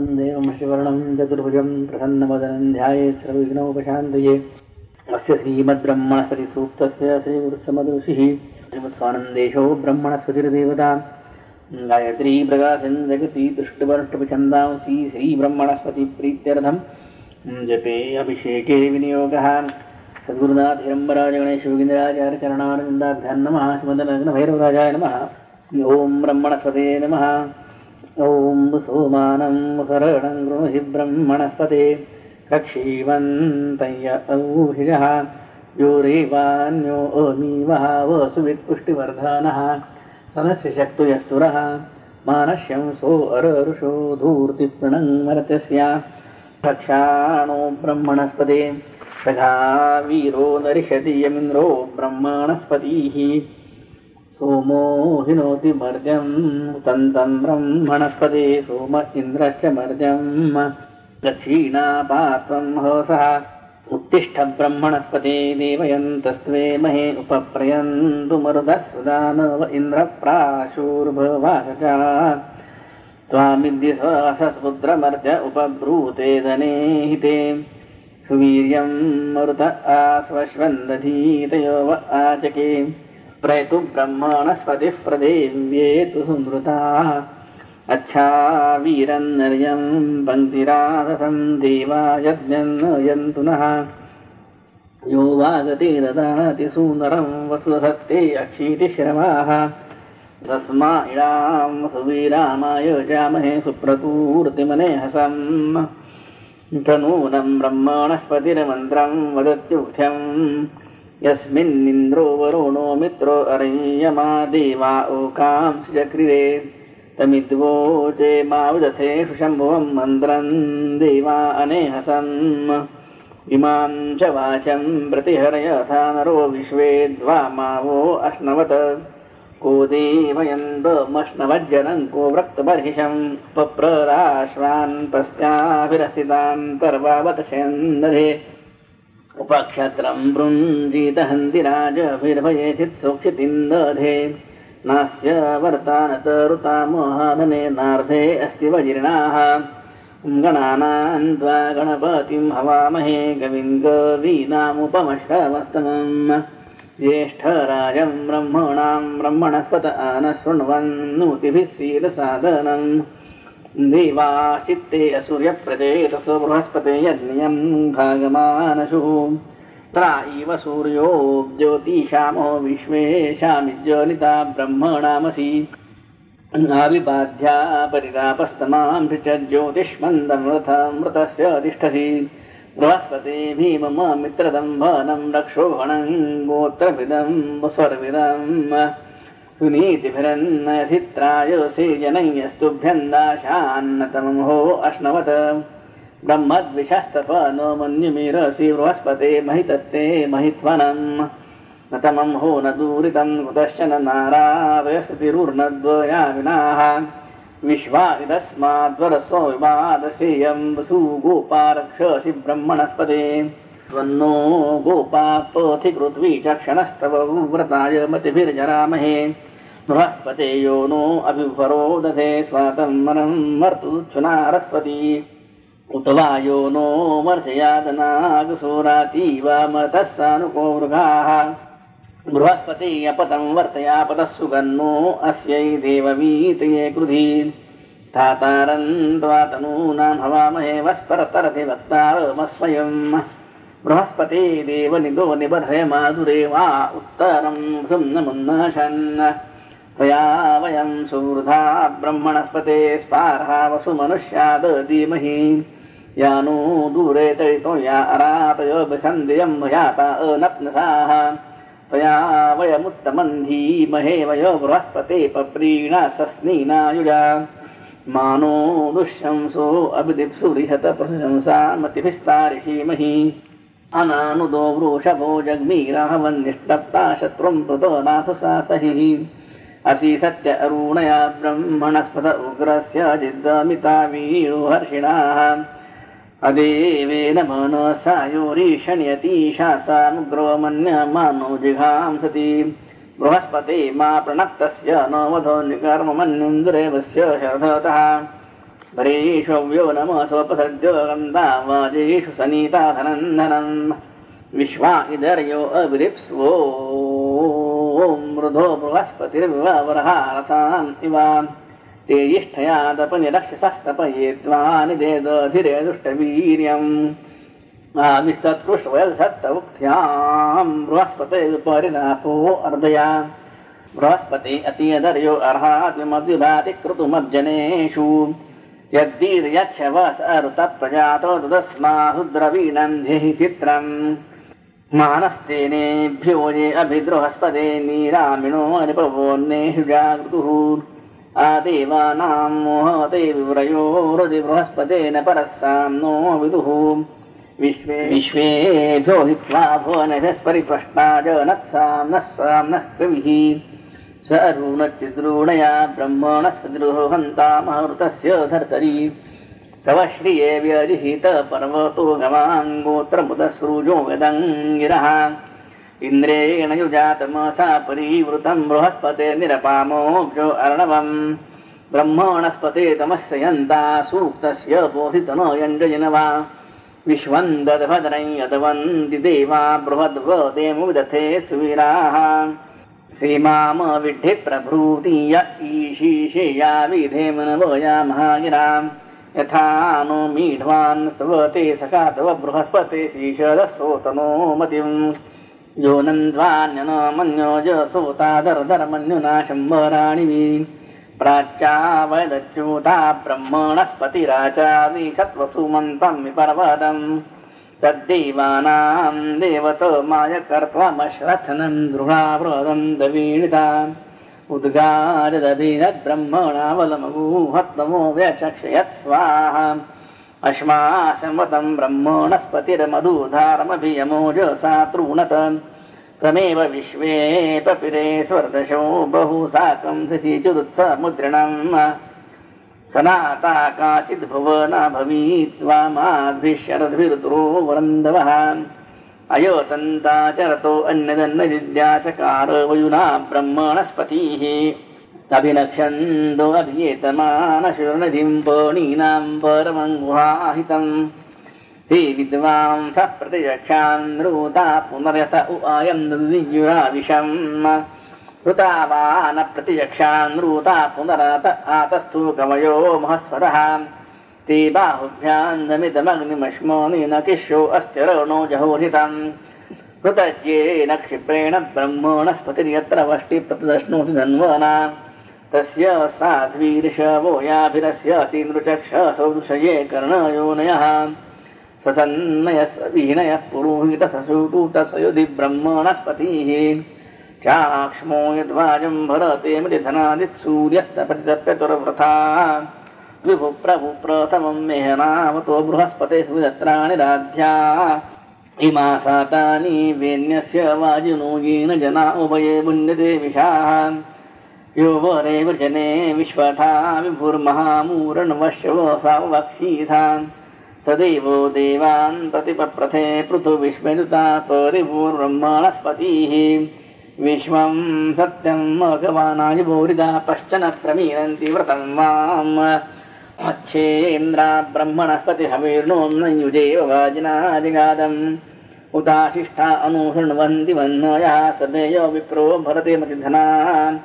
देवं शिवर्णं चतुर्भुजं प्रसन्नवदनं ध्यायेत् सर्वविघ्नोपशान्तये अस्य श्रीमद्ब्रह्मणस्पतिसूक्तस्य श्रीगुरुत्समदृषिः श्रीमत्स्वानन्देशो ब्रह्मणस्पतिर्देवता गायत्री प्रकाशं जगति दृष्टवर्ष्टपछन्दांसि श्रीब्रह्मणस्पतिप्रीत्यर्थं जपे अभिषेके विनियोगः। सद्गुरुनाथ हिरम्बराज गणेश योगीन्द्राचार्यचरणारविन्दाभ्यां नमः श्रीमदनग्नभैरवराजाय नमः। ॐ ब्रह्मणस्पते नमः ॐ सोमानं शरणं गृहि ब्रह्मणस्पते रक्षीवन्तय्य औहिजः। यो रेवान्यो अमीवः वसुवित्पुष्टिवर्धनः। सनस्य शक्तुयस्तुरः। मानश्यं सो अररुषो धूर्तिप्रणं रक्षाणो ब्रह्मणस्पते। सखा वीरो नरिषति यमिन्द्रो ब्रह्मणस्पतिः सोमो हिनोति मर्जं तन्तं ब्रह्मणस्पते सोम इन्द्रश्च मर्जं दक्षिणापात्वं हसः उत्तिष्ठ ब्रह्मणस्पते देवयन्तस्त्वे महे उपप्रयन्तु मरुदस्वदानव इन्द्रप्राशूर्भवास च त्वामिद्य सहस्रपुत्रमर्ज उपब्रूते धने हिते सुवीर्यं मरुत आश्वश्वन्दधीतयो व आचके प्रयतु ब्रह्मणस्पतिः प्रदेव्येतु सुमृताः अच्छा वीरन्नर्यं पङ्क्तिराधसं देवा यज्ञन्नयन्तु नः। यो वागते ददाति सुन्दरं वसुधत्ते अक्षीतिश्रवाः तस्मा इडां सुवीरामाय जामहे सुप्रपूर्तिमनेहसम् तनूनं ब्रह्मणस्पतिर्मन्त्रं वदत्युक्थ्यम् यस्मिन्निन्द्रो वरुणो मित्रो अर्यमा देवा ओकांसि चक्रिरे तमिद्वोचे माविदथे सुशम्भुवं मन्त्रं देवा अनेहसम् इमां च वाचं प्रतिहरयथा नरो विश्वे द्वा मावो अश्नवत्। को देवयन्तमश्नवज्जनं को वृक्तबर्हिषं पप्रदाश्वान् पस्त्याभिरसितान्तर्वावतशयन्दधे उपक्षत्रं वृञ्जीतहन्तिराजभिर्भये चित्सोक्षितिन्दधे नास्य वर्तानतरुतामोहाधने नार्धे अस्ति वजीर्णाः। गणानां त्वा गणपतिं हवामहे कविं कवीनामुपमश्रवस्तमम् ज्येष्ठराजं ब्रह्मणां ब्रह्मणस्पत आनः शृण्वन्नुतिभिः शीलसाधनम् देवाश्चित्ते असूर्यप्रचेतसो बृहस्पते यज्ञं भागमानशु त्रा इव सूर्यो ज्योतिषामो विश्वेशामिज्ज्वलिता ब्रह्मणामसि आविबाध्या परिरापस्तमां च ज्योतिष्मन्दमृतमृतस्य तिष्ठसि। बृहस्पते भीमम मित्रदम्भनं रक्षोभणं गोत्रभिदं स्वर्विदम् सुनीतिभिरन्नयसित्राय सेजनयस्तुभ्यन्दाशान्नतमहो अश्नवत्। ब्रह्मद्विषस्तप नो मन्युमिरसि बृहस्पते महितत्ते महित्वनम् न तमं हो न दूरितं कुतश्चन नारावयस्तिरुर्नद्वया विनाः। विश्वा इदस्माद्वरसो विवादसेयं वसु गोपारक्षसि ब्रह्मणस्पते। त्वन्नो गोपापथिकृत्वी चक्षणस्तव व्रताय मतिभिर्जरामहे बृहस्पते यो नो अभिभरो दधे स्वातं मनं मर्तुच्छुनारस्वती उत वा यो नो मर्जयादनागसोरातीव मतः सानुको मृगाः। बृहस्पते अपतं वर्तयापतः सुगन्नो अस्यै देववीतये कृधि। धातारन्त्वातनूनां हवामहे वस्परतरति वक्तारमस्वयम् बृहस्पते देवनिदो निबर्हय माधुरे वा उत्तरं भृम्नमुन्नाशन् त्वया वयं सुवृधा ब्रह्मणस्पते स्पार्हा वसुमनुष्याद धीमहि। या नो दूरे तडितो या अरातयो विसन्धियं याता अनप्नसाः। त्वया वयमुत्तमं धीमहे वयो बृहस्पते पप्रीणा सस्नीनायुजा। मानो दुःशंसो अभिदिप्सुरिहत प्रशंसा मतिभिस्तारिषीमहि अनानुदो वृषभो जग्मीराहवन्निष्टप्ता शत्रुं कृतो नासुसासहिः असि सत्य अरुणया ब्रह्मणस्पत उग्रस्य जिद्दमिता वीरुहर्षिणाः। अदेवेन सामुग्रो मन्यमानो जिघांसति बृहस्पते मा प्रणक्तस्य न वधो निकर्ममन्युन्दुरेवस्य शरधतः भरेष्वव्यो नमसोपसर्जो गन्धावाजेषु सनीता धनन्दनम् विश्वा इदर्यो अविरिप्स्वो मृधो बृहस्पतिर्विवरहारथान् इव तेजिष्ठयादपनिरक्षसस्तपयेत्वानिदेदधिरे दुष्टवीर्यम्। आविस्तत्कृष्वयसत्तमुक्त्यां बृहस्पते परिनापो अर्धया। बृहस्पति अतीयदर्यो अर्हात्मद्विभाति कृतुमब्जनेषु यद्दीर्यच्छवस अरुतप्रजातो तदस्माहुद्रवीणं धिः चित्रम् मानस्तेनेभ्यो ये अभिद्रुहस्पते नीरामिणो निपवोन्नेषु जागृतुः आदेवानां मोहते विव्रयो हृदि बृहस्पतेन परस्सां नो विदुः। विश्वे विश्वेभ्यो हित्वा भुवनभ्यस्परिप्रश्ना जनत्सां नः सां नः कविः। स अरुणचिद्रूणया ब्रह्मणस्पतिर्हन्तामहृतस्य धर्तरी तव श्रिये व्यजिहित पर्वतो गवाङ्गोत्रमुदसृजो वेदङ्गिरः इन्द्रेण युजातमसा परिवृतं बृहस्पते निरपामोऽब्जो अर्णवम्। ब्रह्मणस्पते तमस्य यन्ता सूक्तस्य बोधितनो यञ्जयिनवा विश्वं दद्भद्रं यदवन्ति देवा बृहद्वदेमुदथे सुवीराः। सीमाम विड्ढि प्रभृति य ईशीशेया विधेमनवया महागिराम् यथा नो मीढ्वान् स्तवते सखा तव बृहस्पते शीशदसोतनो मतिम् यो नन्द्वान्यन मन्यो जसोतादरधर्मन्युना शम्बराणि प्राच्या वैदच्यूता ब्रह्मणस्पतिराचादि सत्त्वसुमन्तं विपर्वतम् तद्देवानां देवतो मायकर्त्वमश्रथनं दृढावृदं दवीणिता उद्गारदभिनद्ब्रह्मणावलमगूहत्तमो व्यचक्षयत् स्वाहा अश्माशमतं ब्रह्मणस्पतिर्मधुधारमभियमोजसा तृणत। त्वमेव विश्वे पपिरे स्वर्दशो बहु साकं शशिचुरुत्समुद्रिणम् सनाता काचिद्भुवना भवीत्वामाद्भिशरद्भिर्दुरो वरन्दवः अयोतन्ताचरतो अन्यदन्नदिद्याचकार वयुना ब्रह्मणस्पतिः। अभिनक्षन्दो अभियेतमानशुर्नधिं पणीनां परमं गुहाहितम् हे विद्वांसः प्रतिरक्षान्नृता पुनर्यत उ अयं द्विजुराविशम् ऋतावान प्रतियक्षान्नृता पुनरत आतस्थु कवयो महस्वरः ते बाहुभ्यान्दमिदमग्निमश्मोनि किशो अस्त्यरणो जहोहितम् कृतज्येन क्षिप्रेण ब्रह्मणस्पतिर्यत्र वष्टि प्रतिदश्नोति धन्वना। तस्य साध्वीर्षवो याभिरस्य तीन्द्रचक्षसौ दुषये कर्णयोनयः। स्वसन्नयः विहीनयः पुरोहितसुटूटसयुधि ब्रह्मणस्पतिः चाक्ष्मो यद्वाजं भरते मृदिधनादित्सूर्यस्तपतितप्यतुरव्रथा विभु प्रभु प्रथमं मेहनावतो बृहस्पते सुदत्राणि राध्या इमा सातानि वेन्यस्य वाजिनो येन जना उभये पुण्यते विशाः यो वरे वृजने विश्वथा विभुर्महामूरणवश्यवो सावक्षीथा स देवो देवान् प्रतिपप्रथे पृथुविश्वनुता परिभूर्ब्रह्मणस्पतिः विश्वं सत्यं भगवानाय बोरिदा पश्चन प्रमीरन्ति व्रतं माम् अच्छेन्द्रा ब्रह्मणस्पतिहवीर्णोन्नयुजेव वाजिनादिगादम् उदाशिष्ठा अनुशृण्वन्ति वह्नया सभेयो विप्रो भरते मतिधना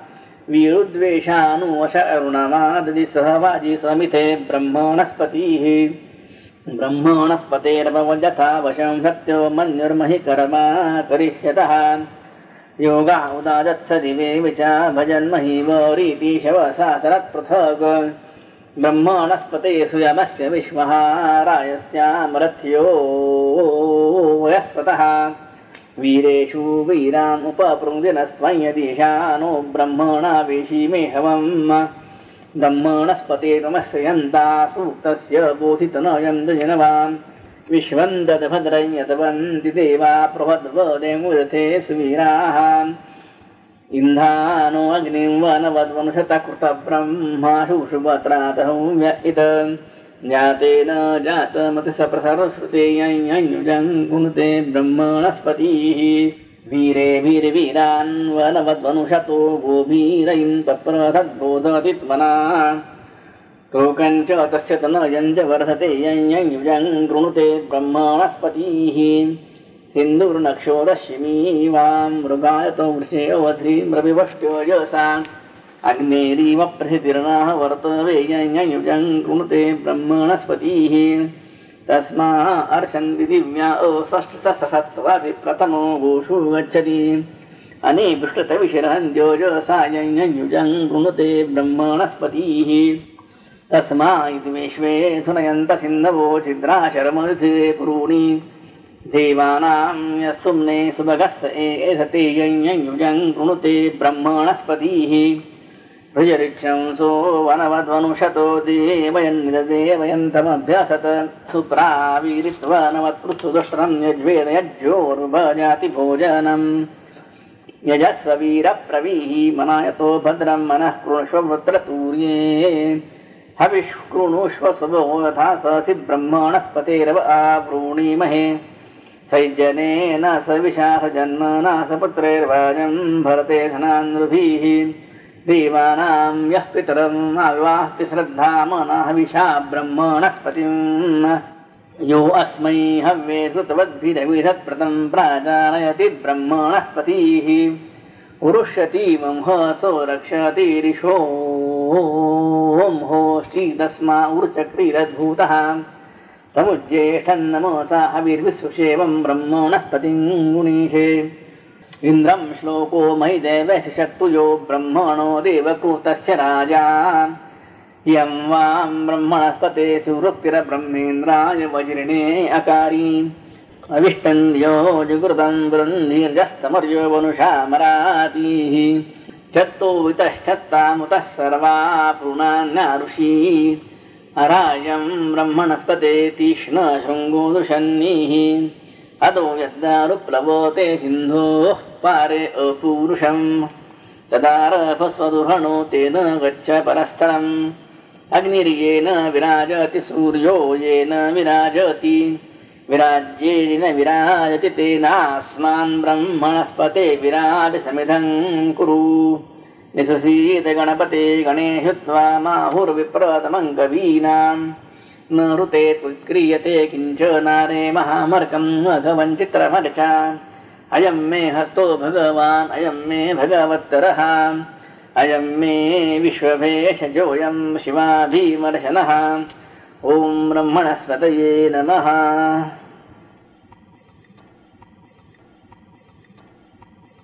वीरुद्वेषानुवश अरुणमाददि सह वाजि समिते ब्रह्मणस्पतिः। ब्रह्मणस्पतेर्भवजथा वशं सत्यो मन्युर्महि करमा करिष्यतः। योगा उदाजत्स दिवे विचा भजन्महि वरीति ब्रह्मणस्पते सुयमस्य विश्वहारायस्यामरथ्यो वयस्वतः। वीरेषु वीरान् उपपृङ्गिनस्त्वं यदीशानो ब्रह्मणा वेशीमेहवम् ब्रह्मणस्पते तमस्य यन्ता सूक्तस्य बोधितनयं जनवान्। विश्वं दद्भद्रं यतवन्ति देवा प्रभद्वदेमुदथे सुवीराः इन्धानो अग्निं वनवद्वंशतकृतब्रह्माशुशुभत्रातहं व्यइत ज्ञातेन जातमतिसप्रसरश्रुतेयञ्युजं गुणते ब्रह्मणस्पतिः। वीरे वीरवीरान् वनवद्वनुषतो गोभीरयिं तत्प्रथद्बोधति त्मना तोकञ्च तस्य तनयञ्च वर्धते यञ्युजं कृणुते ब्रह्मणस्पतिः वां मृगायतो अवध्रीं यसा अग्नेरीव प्रथितिर्नाः वर्तवे यञ्युजं कृणुते ब्रह्मणस्पतिः। तस्मा अर्षन्ति दिव्या प्रथमो गोषु गच्छति। अनेपृष्टतविशिरहन्त्योजसा यञ्युजं कृणुते ब्रह्मणस्पतिः। तस्मा इति विश्वे धुनयन्त सिन्धवो छिद्राशरमरुथे पुरूणि देवानां यस्सुम्ने सुभगस्स एधते यञ्युजं कृणुते ब्रह्मणस्पतिः। ऋजऋक्षंसो वनवद्वनुषतो देवयन्निदेवयन्तमभ्यसत् सुप्रावीरित्वनवत्पृथुदुष्टं यज्वेद यज्जोर्भजातिभोजनम् यजस्व वीरप्रवीः मनायतो भद्रं मनः कृणुष्व वृत्रतूर्ये हविष्कृणुष्व सुभो यथा ससि ब्रह्मणस्पतेरव आवृणीमहे सैजनेन स विशाखजन्मना स पुत्रैर्वाजं भरते धनानृभिः देवानां यः पितरम् आविवाहति श्रद्धामनः विशा ब्रह्मणस्पतिम्। यो अस्मै हव्ये कृतवद्भिरविधत्प्रतं प्राजानयति ब्रह्मणस्पतिः। उरुष्यति मंहसो रक्षति हो श्रीदस्मा उरुचक्रीरद्भूतः तमुज्येष्ठन्नमोसा हविर्विश्वसेवं ब्रह्मणस्पतिं गुणीषे इन्द्रं श्लोको मयि देवस्य शक्तुजो ब्रह्मणो देवकूतस्य राजा। यं वां ब्रह्मणस्पते सुवृत्तिरब्रह्मेन्द्राय वज्रिणे अकारी। अविष्टन्द्यो जुकृतं वृन्धिर्जस्तमर्यो वनुषामरातीः चत्तो वितश्चत्तामुतः सर्वा पुनान्यारुषी अरायं ब्रह्मणस्पते तीक्ष्णशृङ्गोदृशन्निः अदो यद्दारुप्लवोते सिन्धोः पारे अपूरुषम्। तदारभस्वदुर्हणो तेन गच्छ परस्थलम्। अग्निर्येन विराजति सूर्यो येन विराजति। विराज्येन विराजति तेनास्मान् ब्रह्मणस्पते विराजसमिधं कुरु निशसीत गणपते गणेषु त्वा माहुर्विप्रतमं कवीनाम् न ऋते त्वक्रियते किञ्च नारे महामर्कम् अघवञ्चित्रमर्च अयं मे हस्तो भगवान् अयं मे भगवत्तरः। अयं मे विश्वभेषजोऽयं शिवाभीमर्शनः। ॐ ब्रह्मणस्पतये नमः